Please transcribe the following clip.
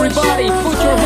Everybody, put your